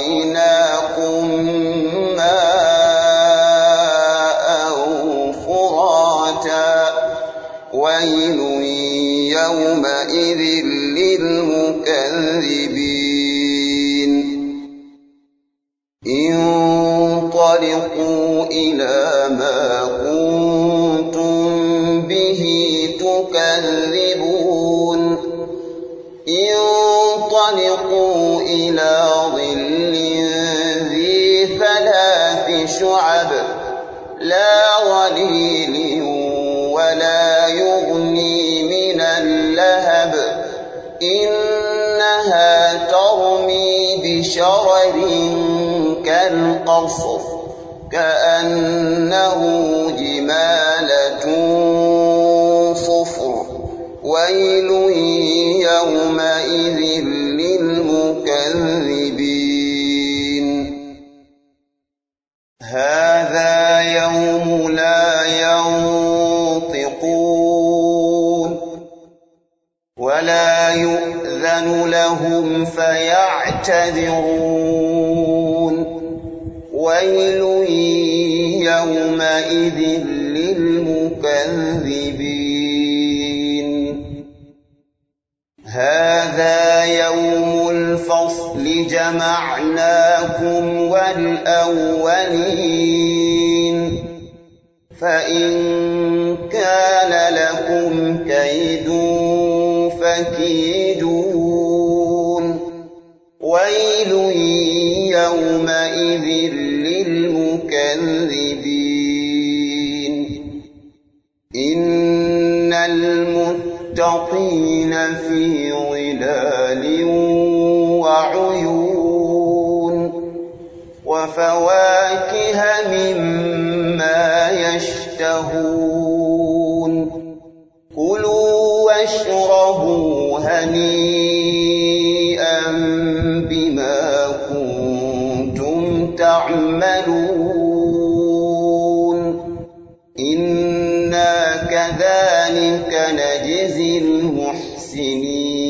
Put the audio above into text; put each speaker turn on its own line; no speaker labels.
وأسقيناكم ماء فراتا ويل يومئذ للمكذبين انطلقوا إلى ما كنتم به تكذبون انطلقوا إلى ظل شعب لا ظليل ولا يغني من اللهب. إنها ترمي بشرر كالقصر كأنه جمالة صفر. ويل يومئذ يوم لا ينطقون ولا يؤذن لهم فيعتذرون. ويل يومئذ للمكذبين. هذا يوم الفصل جمعناكم والأولين. فإن كان لكم كيد فكيدون. ويل يومئذ للمكذبين. إن المتقين في ظلال وعيون. وفواكه مما يشتهون. كلوا واشربوا هنيئا بما كنتم تعملون. إنا كذلك نجزي المحسنين.